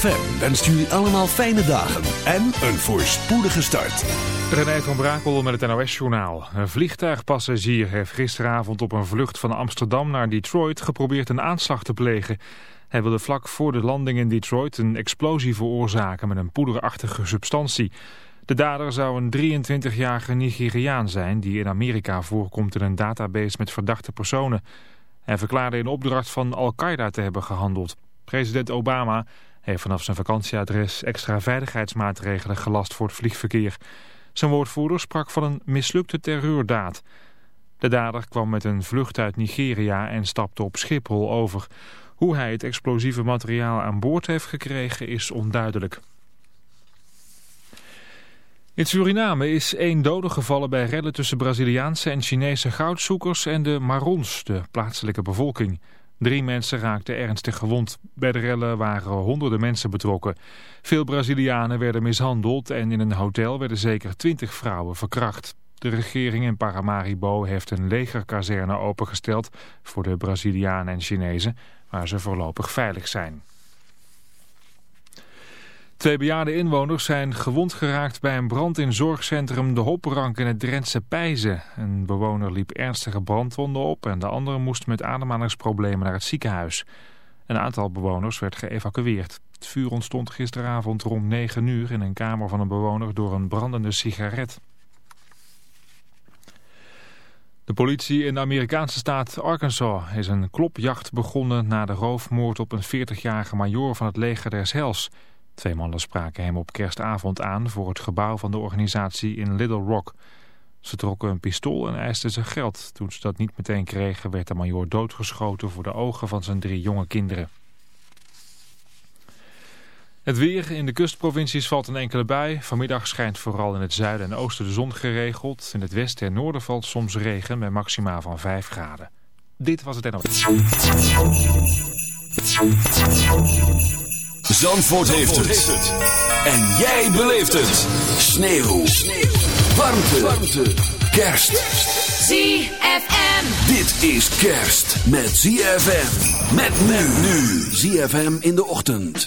ZFM wenst jullie allemaal fijne dagen en een voorspoedige start. René van Brakel met het NOS-journaal. Een vliegtuigpassagier heeft gisteravond op een vlucht van Amsterdam naar Detroit geprobeerd een aanslag te plegen. Hij wilde vlak voor de landing in Detroit een explosie veroorzaken met een poederachtige substantie. De dader zou een 23-jarige Nigeriaan zijn die in Amerika voorkomt in een database met verdachte personen. Hij verklaarde in opdracht van Al-Qaeda te hebben gehandeld. President Obama heeft vanaf zijn vakantieadres extra veiligheidsmaatregelen gelast voor het vliegverkeer. Zijn woordvoerder sprak van een mislukte terreurdaad. De dader kwam met een vlucht uit Nigeria en stapte op Schiphol over. Hoe hij het explosieve materiaal aan boord heeft gekregen is onduidelijk. In Suriname is één dode gevallen bij rellen tussen Braziliaanse en Chinese goudzoekers en de Marons, de plaatselijke bevolking. Drie mensen raakten ernstig gewond. Bij de rellen waren honderden mensen betrokken. Veel Brazilianen werden mishandeld en in een hotel werden zeker twintig vrouwen verkracht. De regering in Paramaribo heeft een legerkazerne opengesteld voor de Brazilianen en Chinezen, waar ze voorlopig veilig zijn. Twee bejaarde inwoners zijn gewond geraakt bij een brand in zorgcentrum De Hopperank in het Drentse Pijzen. Een bewoner liep ernstige brandwonden op en de andere moest met ademhalingsproblemen naar het ziekenhuis. Een aantal bewoners werd geëvacueerd. Het vuur ontstond gisteravond rond 9 uur in een kamer van een bewoner door een brandende sigaret. De politie in de Amerikaanse staat Arkansas is een klopjacht begonnen na de roofmoord op een 40-jarige majoor van het leger des Hels. Twee mannen spraken hem op kerstavond aan voor het gebouw van de organisatie in Little Rock. Ze trokken een pistool en eisten zijn geld. Toen ze dat niet meteen kregen werd de majoor doodgeschoten voor de ogen van zijn drie jonge kinderen. Het weer in de kustprovincies valt een enkele bui. Vanmiddag schijnt vooral in het zuiden en oosten de zon geregeld. In het westen en noorden valt soms regen met maxima van 5 graden. Dit was het NOS. Zandvoort, heeft, het. En jij beleeft het. Sneeuw. Sneeuw. Warmte. Warmte. Kerst. ZFM. Dit is kerst met ZFM. Met men nu. ZFM in de ochtend.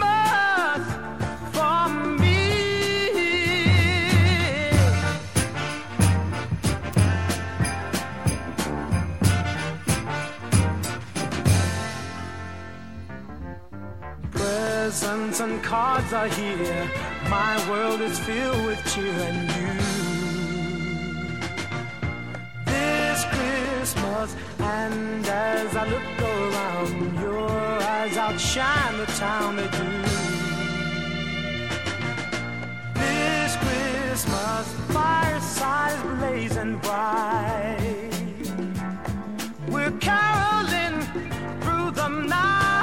Presents and cards are here. My world is filled with cheer and you. This Christmas, and as I look around, your eyes outshine the town they do. This Christmas, the fireside is blazing bright. We're caroling through the night,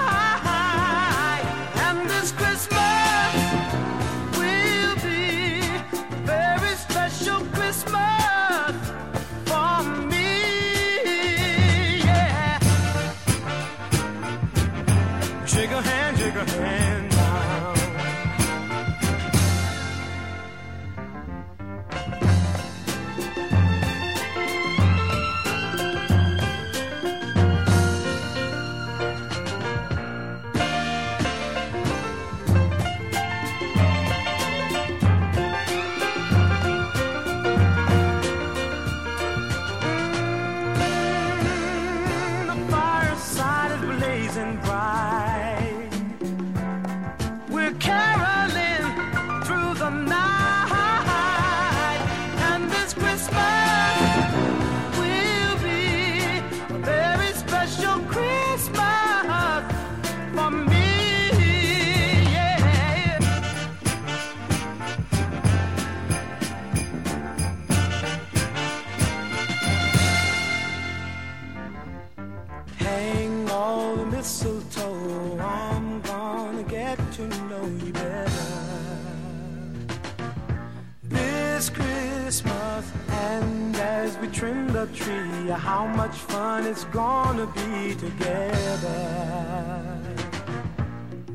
we trim the tree, how much fun it's gonna be together.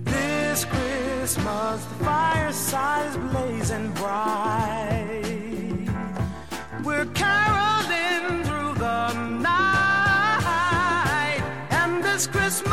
This Christmas, the fireside's blazing bright. We're caroling through the night, and this Christmas.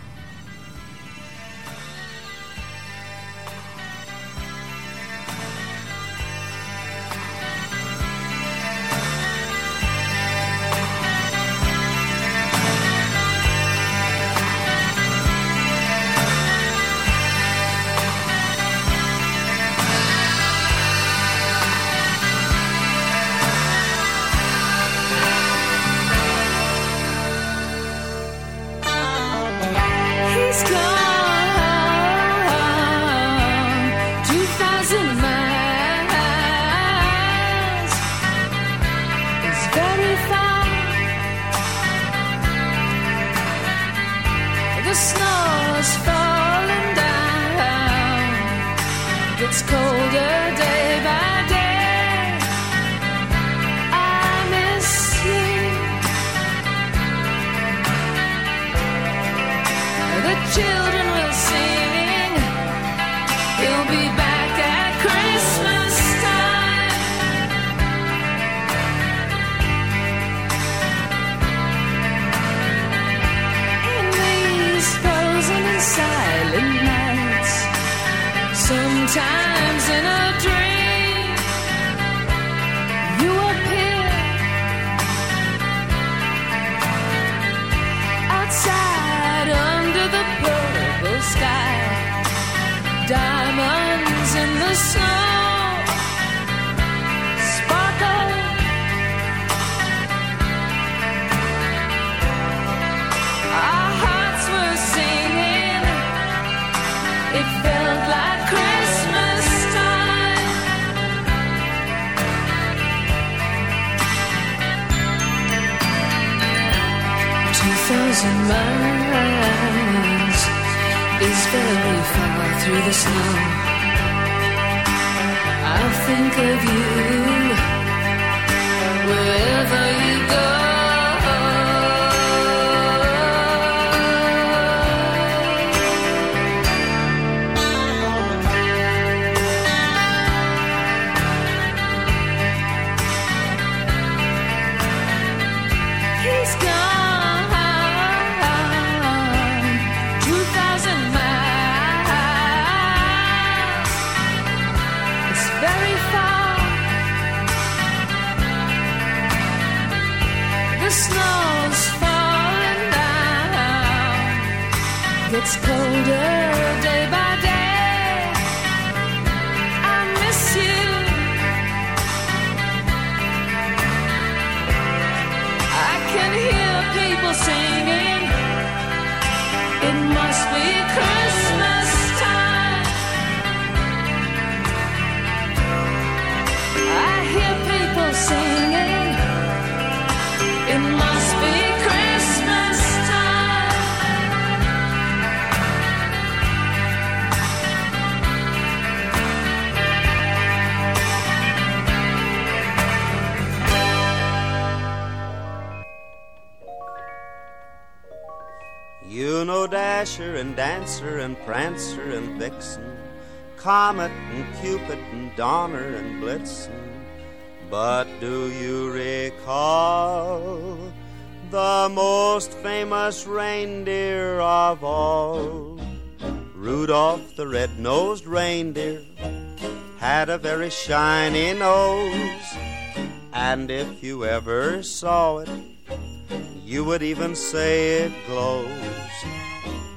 Sometimes in a dream, you appear outside under the purple sky. Diamonds in the snow Is very far through the snow. I'll think of you wherever you go. Colder Dancer and Prancer and Vixen, Comet and Cupid and Donner and Blitzen. But do you recall the most famous reindeer of all? Rudolph the red-nosed reindeer had a very shiny nose, and if you ever saw it, you would even say it glows.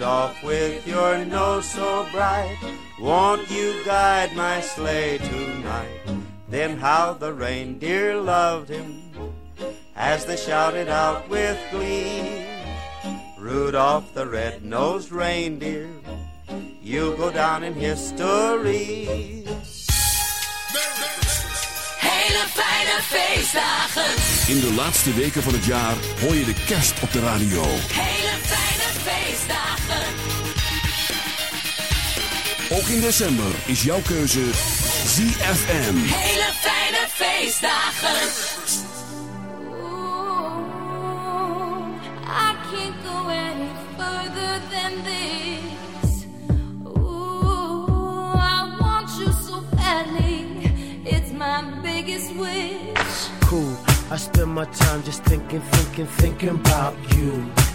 Rudolph, with your nose so bright, won't you guide my sleigh tonight? Then how the reindeer loved him as they shouted out with glee. Rudolph the red-nosed reindeer, you'll go down in history. Hele fijne feestdagen. In de laatste weken van het jaar hoor je de kerst op de radio. Hele fijne feestdagen. Ook in december is jouw keuze ZFM. Hele fijne feestdagen. I can't go any further than this. Ooh, I want you so badly. It's my biggest wish. cool. I spend my time just thinking, thinking, thinking about you.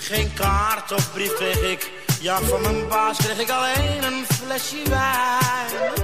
Geen kaart of brief kreeg ik, ja van mijn baas kreeg ik alleen een flesje wijn.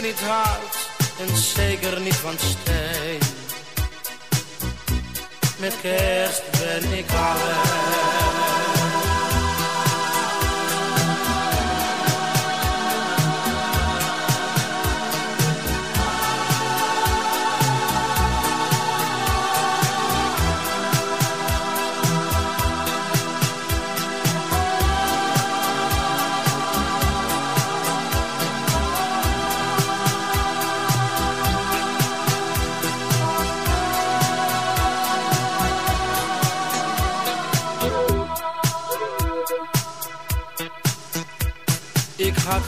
Ben niet hard en zeker niet van steen. Met kerst ben ik alleen.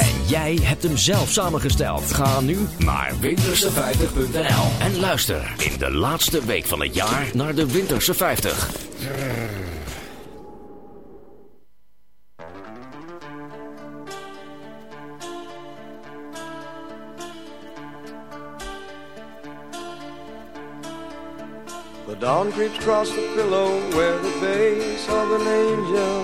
En jij hebt hem zelf samengesteld. Ga nu naar winterse50.nl en luister in de laatste week van het jaar naar de Winterse 50. The dawn creeps across the pillow where the base of an angel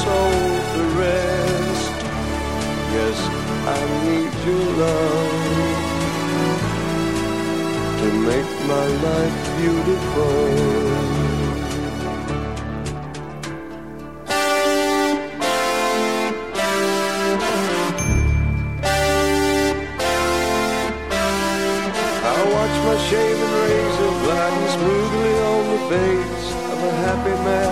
soul to rest. Yes, I need your love to make my life beautiful. I watch my shaven razor gliding smoothly on the face of a happy man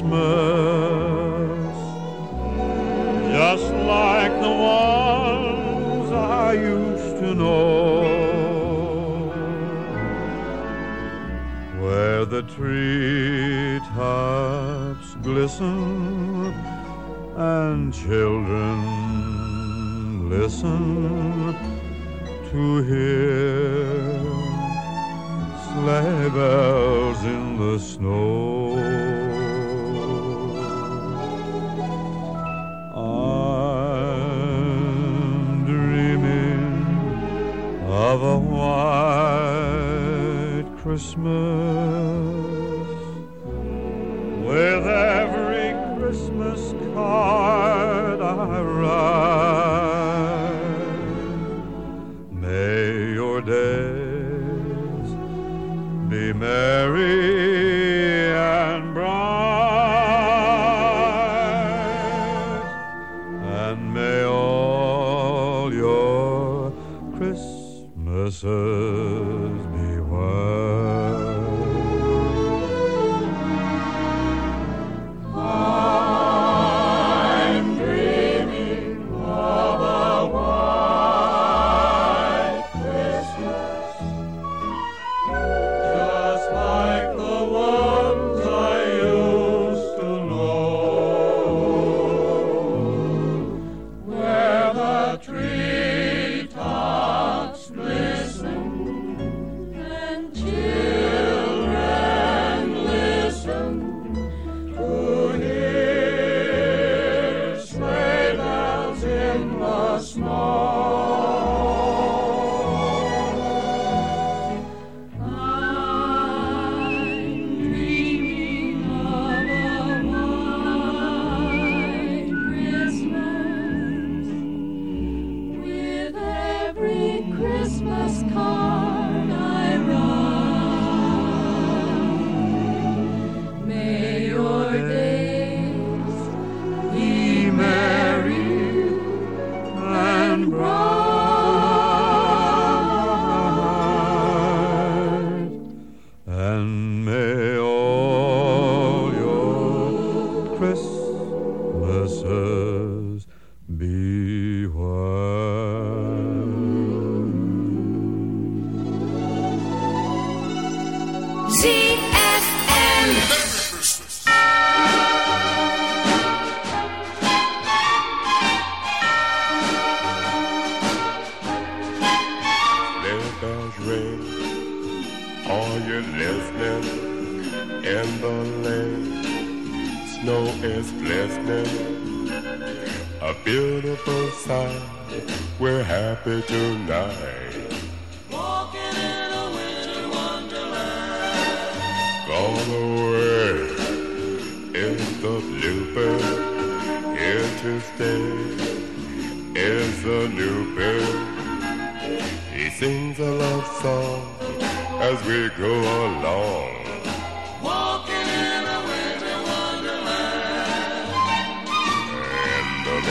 Christmas. Just like the ones I used to know. Where the tree tops glisten and children listen to hear sleigh bells in the snow.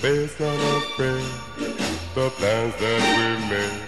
Based on a friend, the plans that we made.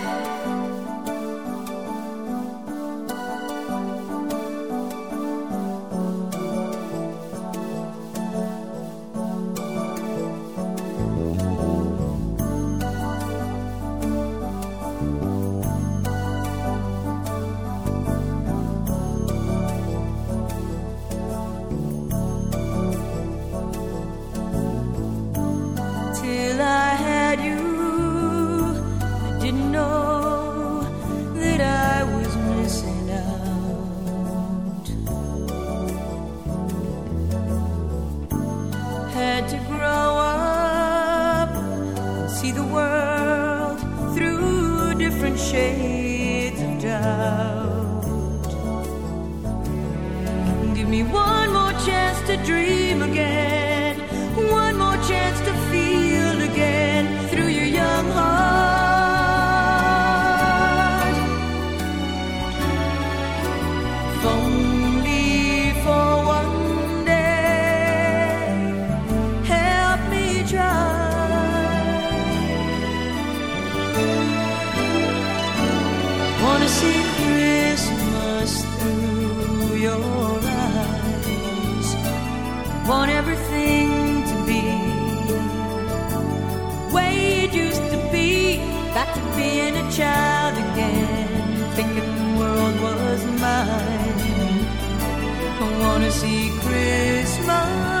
wanna see Christmas.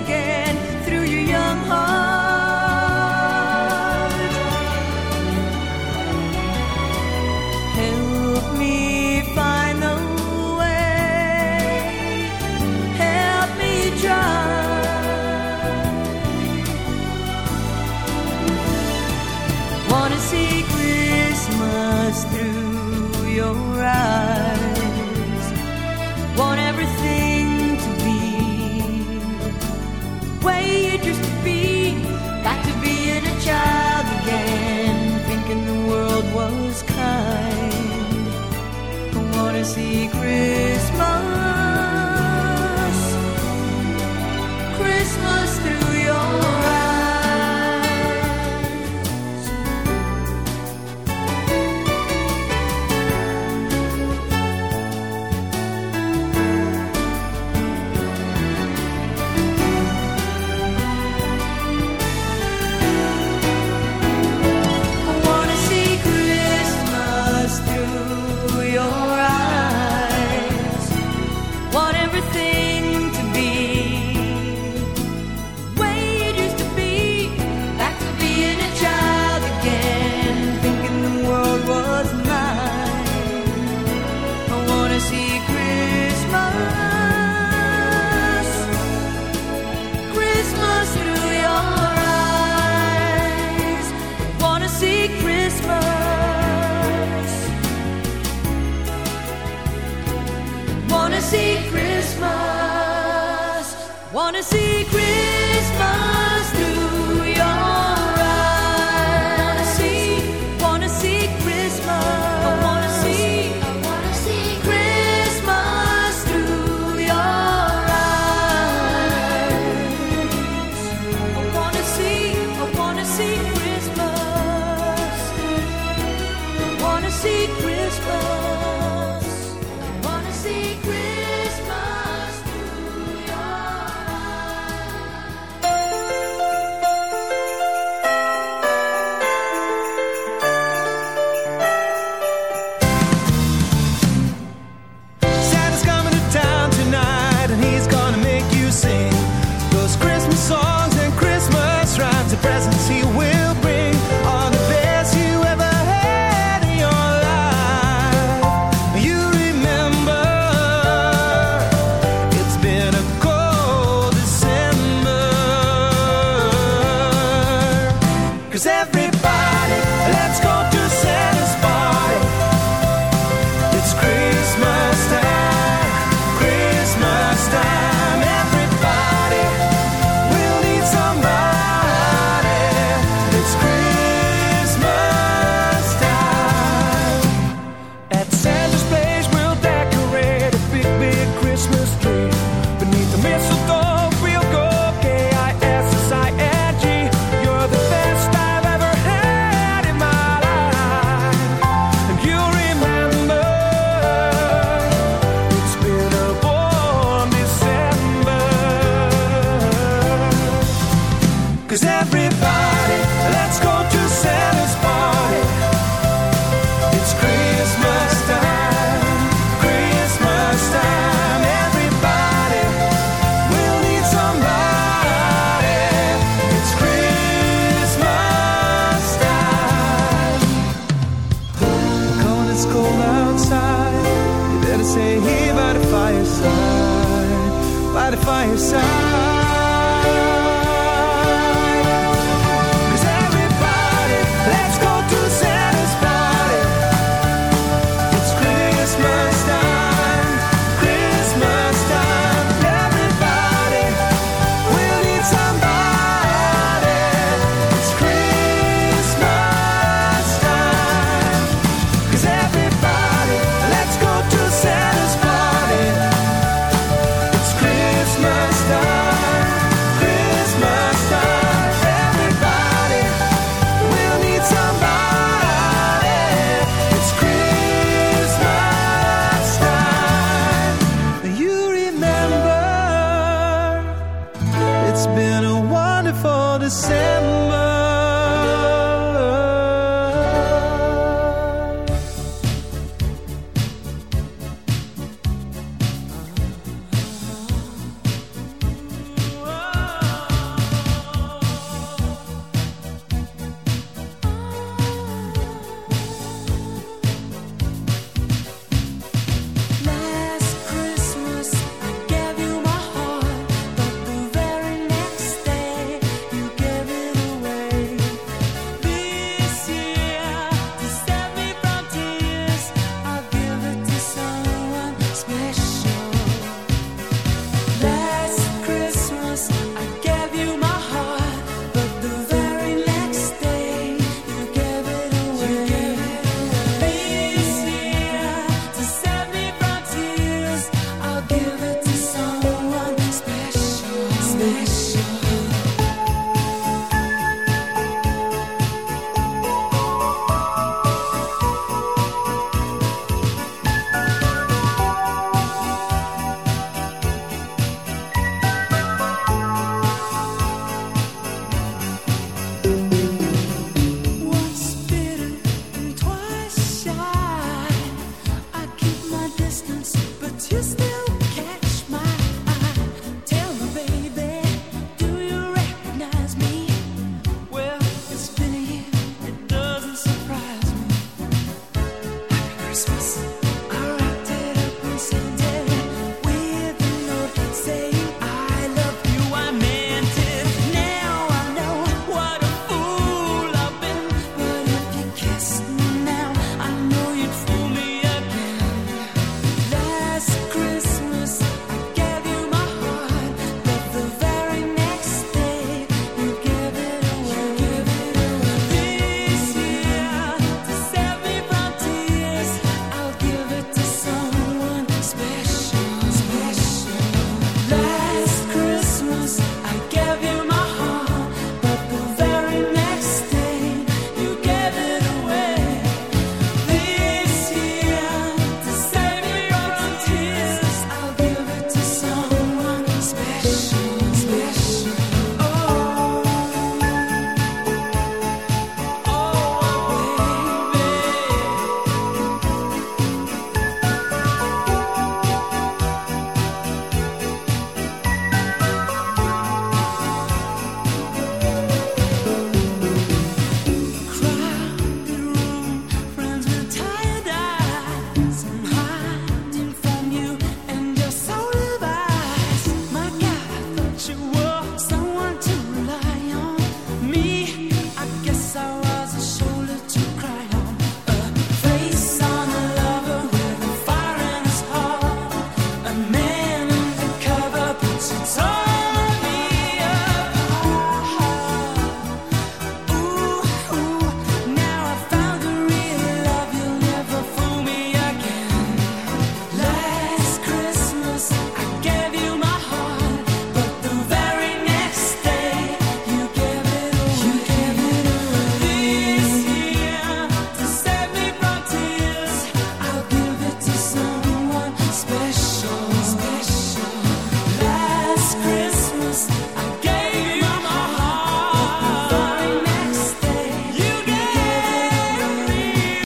secret.